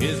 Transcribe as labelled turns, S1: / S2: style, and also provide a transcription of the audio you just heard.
S1: His